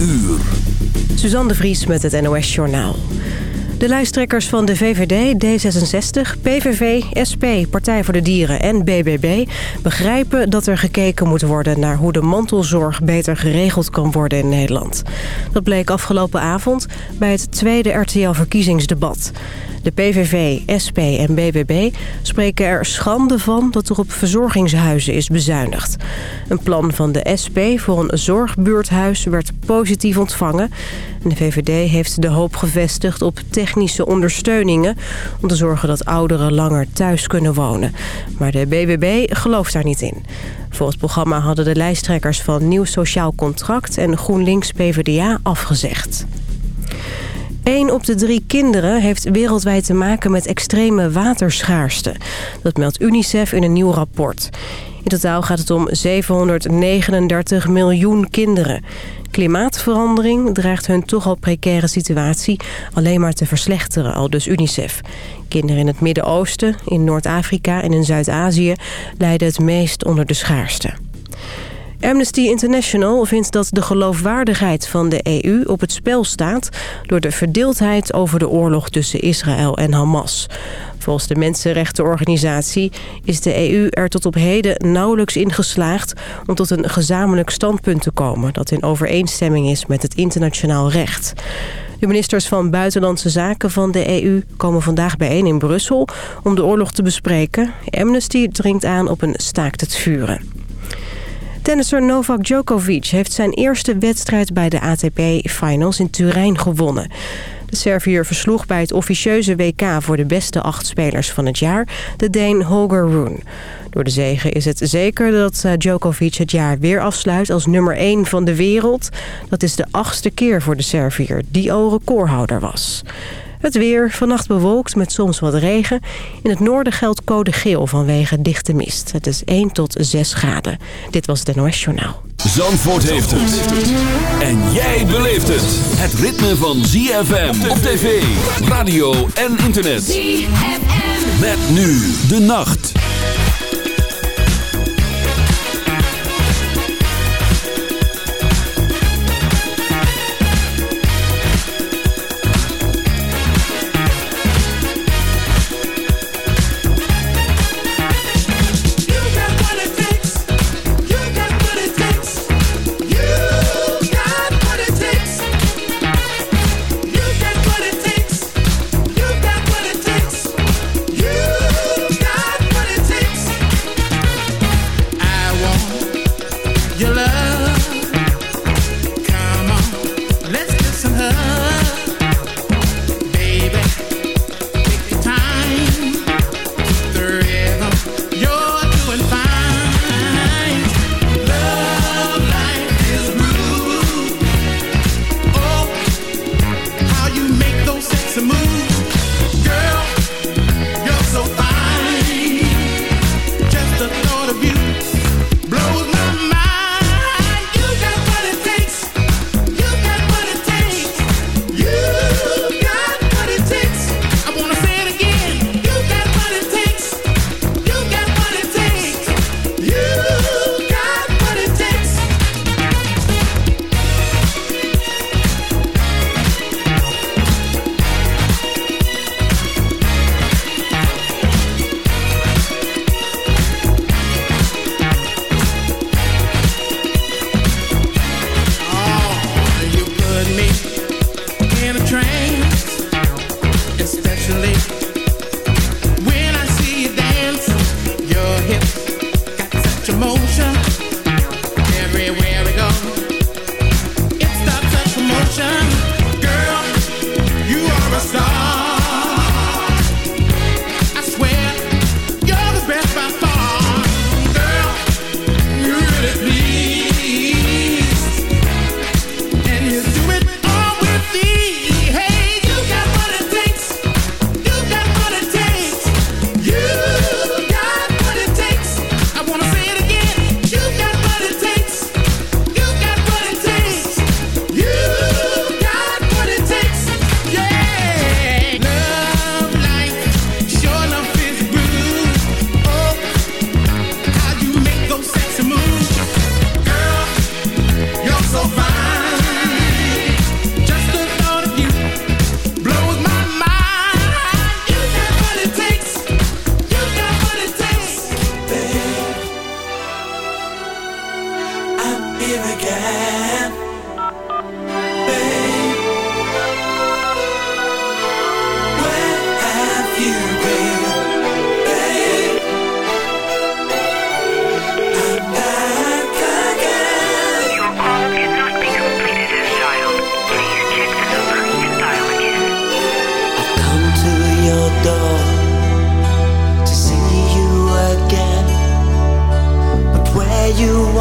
uur. De Vries met het NOS Journaal. De lijsttrekkers van de VVD, D66, PVV, SP, Partij voor de Dieren en BBB... begrijpen dat er gekeken moet worden naar hoe de mantelzorg beter geregeld kan worden in Nederland. Dat bleek afgelopen avond bij het tweede RTL-verkiezingsdebat. De PVV, SP en BBB spreken er schande van dat er op verzorgingshuizen is bezuinigd. Een plan van de SP voor een zorgbuurthuis werd positief ontvangen. De VVD heeft de hoop gevestigd op technische ondersteuningen... om te zorgen dat ouderen langer thuis kunnen wonen. Maar de BBB gelooft daar niet in. Volgens het programma hadden de lijsttrekkers van Nieuw Sociaal Contract... en GroenLinks PvdA afgezegd. Een op de drie kinderen heeft wereldwijd te maken met extreme waterschaarste. Dat meldt UNICEF in een nieuw rapport. In totaal gaat het om 739 miljoen kinderen. Klimaatverandering dreigt hun toch al precaire situatie alleen maar te verslechteren, al dus UNICEF. Kinderen in het Midden-Oosten, in Noord-Afrika en in Zuid-Azië lijden het meest onder de schaarste. Amnesty International vindt dat de geloofwaardigheid van de EU op het spel staat... door de verdeeldheid over de oorlog tussen Israël en Hamas. Volgens de Mensenrechtenorganisatie is de EU er tot op heden nauwelijks in geslaagd... om tot een gezamenlijk standpunt te komen... dat in overeenstemming is met het internationaal recht. De ministers van Buitenlandse Zaken van de EU komen vandaag bijeen in Brussel... om de oorlog te bespreken. Amnesty dringt aan op een staakt het vuren. Tennisser Novak Djokovic heeft zijn eerste wedstrijd bij de ATP-finals in Turijn gewonnen. De Serviër versloeg bij het officieuze WK voor de beste acht spelers van het jaar, de Deen Holger Rune. Door de zegen is het zeker dat eh, Djokovic het jaar weer afsluit als nummer 1 van de wereld. Dat is de achtste keer voor de Serviër, die al recordhouder was. Het weer, vannacht bewolkt met soms wat regen. In het noorden geldt code geel vanwege dichte mist. Het is 1 tot 6 graden. Dit was het NOS Journaal. Zandvoort heeft het. En jij beleeft het. Het ritme van ZFM op tv, radio en internet. ZFM. Met nu de nacht.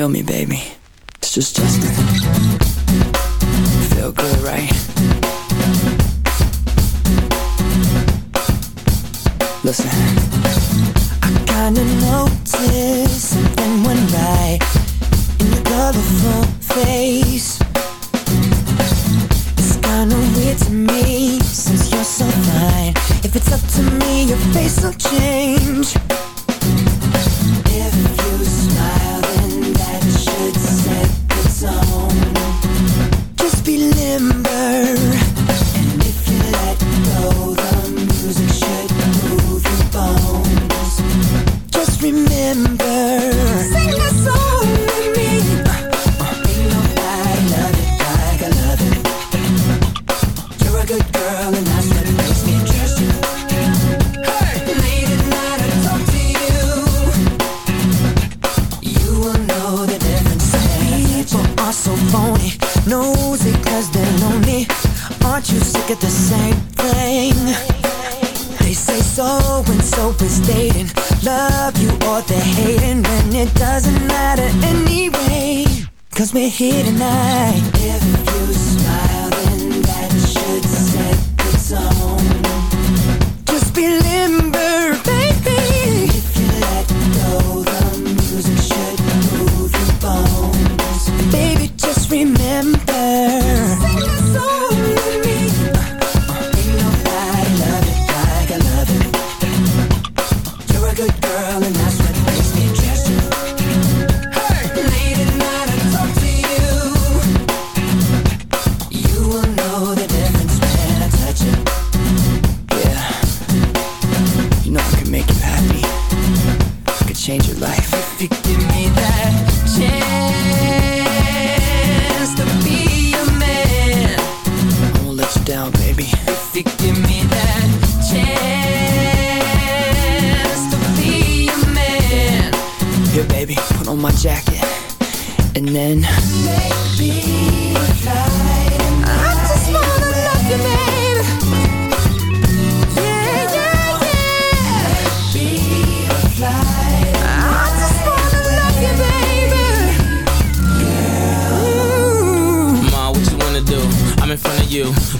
feel me, baby. You.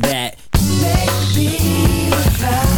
that? Can't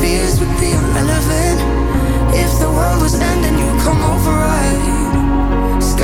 fears would be irrelevant. If the world was ending, you'd come over, right?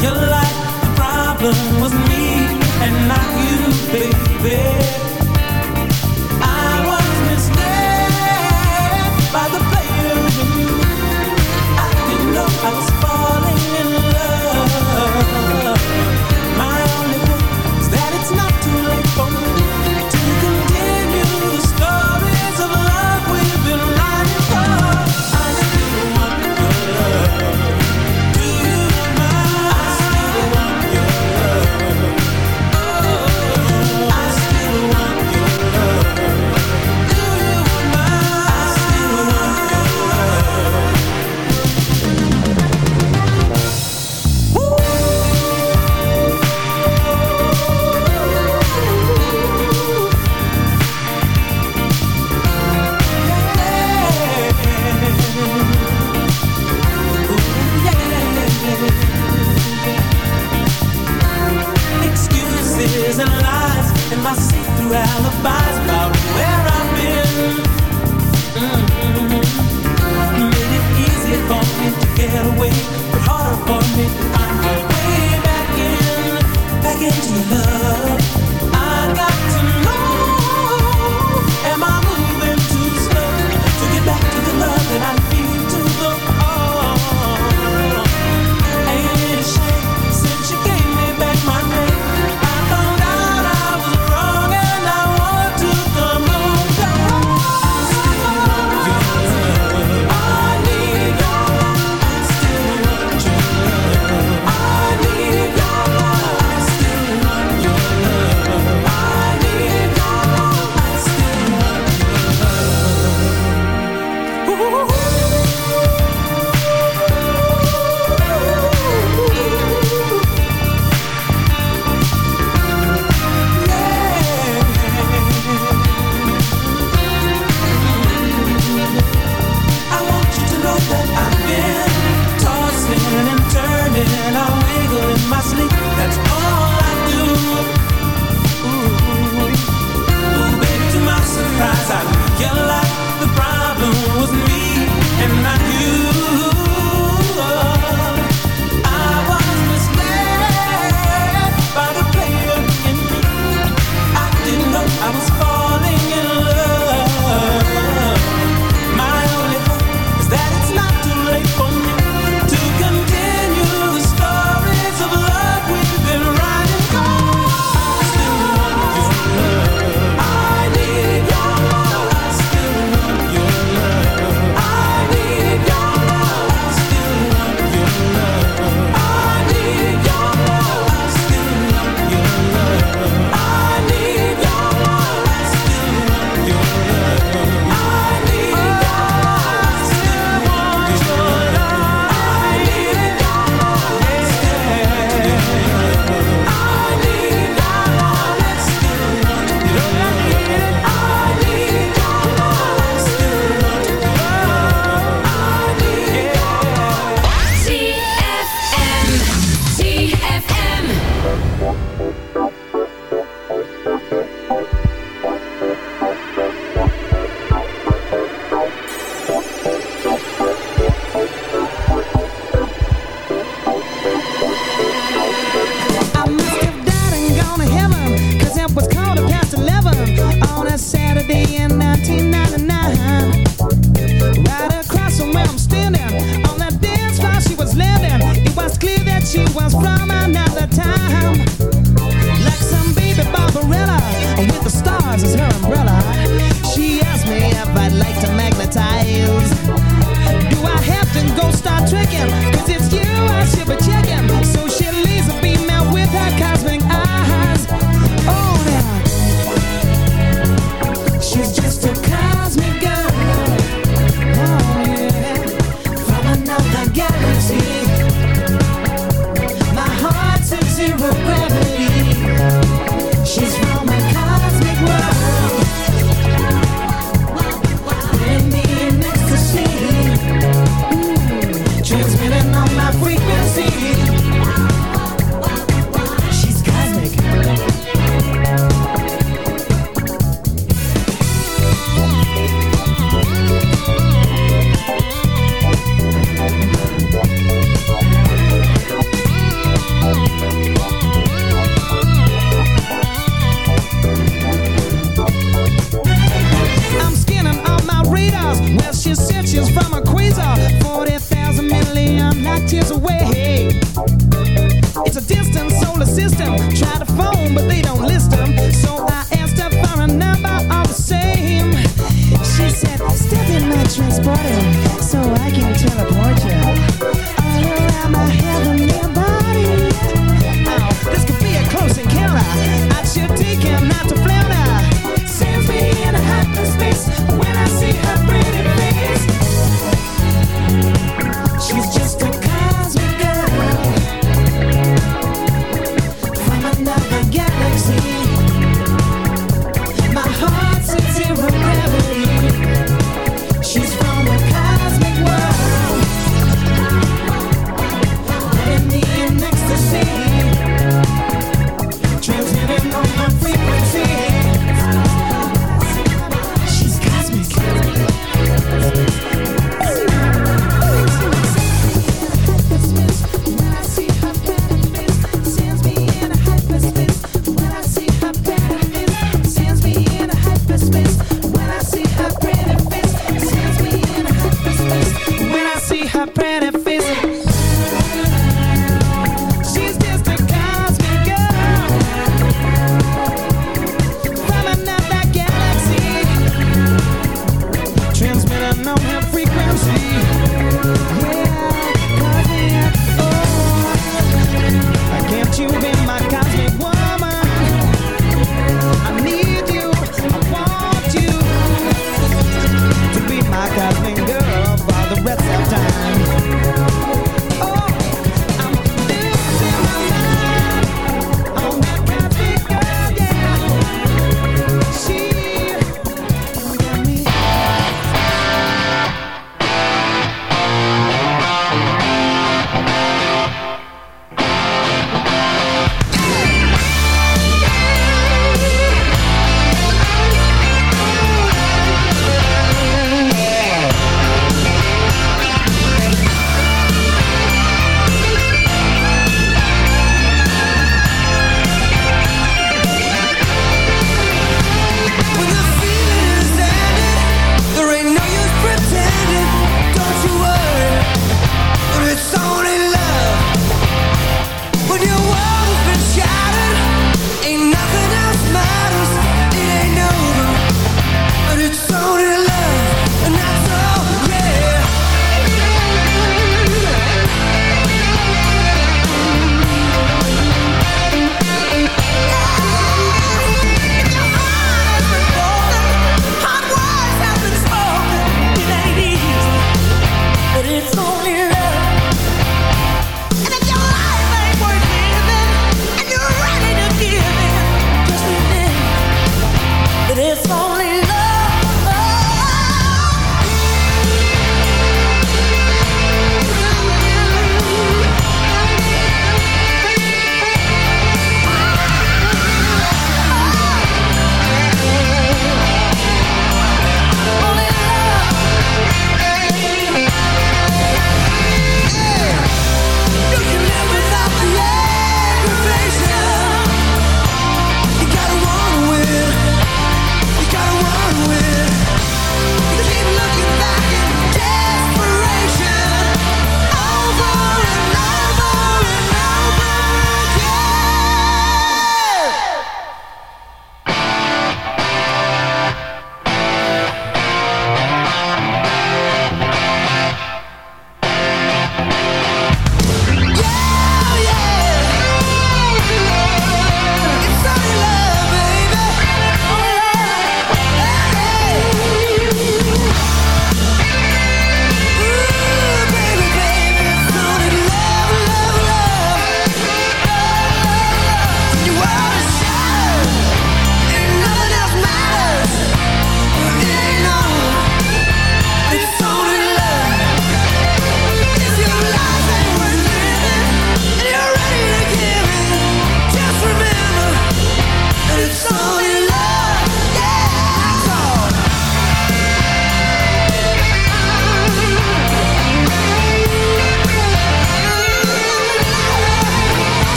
Your life, the problem was